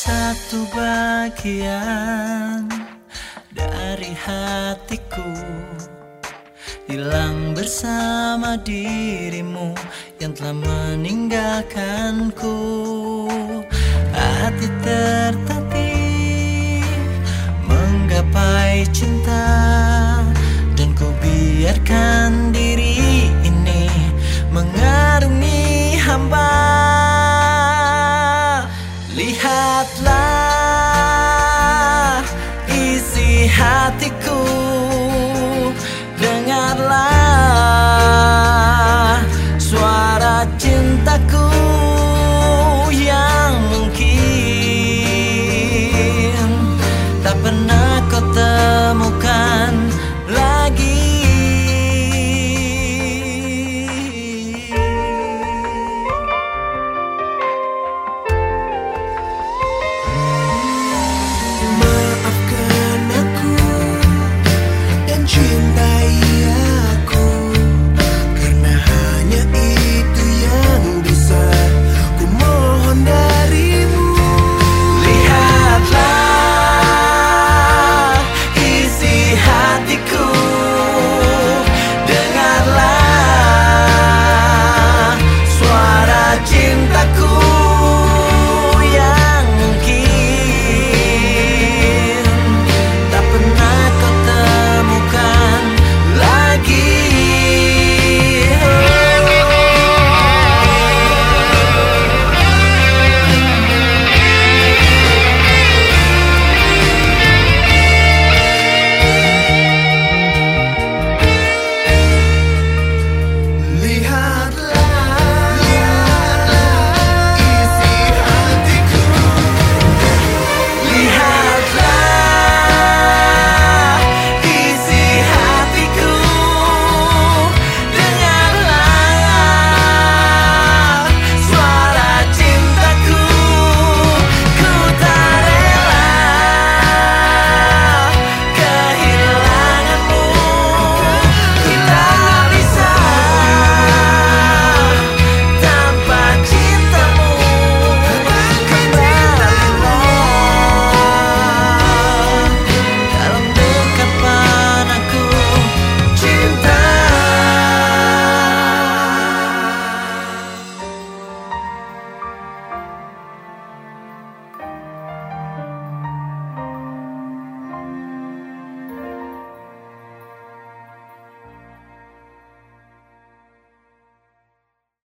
satu bagian dari hatiku. Hilang bersama dirimu yang telah meninggalkanku. Hati tertatih menggapai cinta isi hatiku.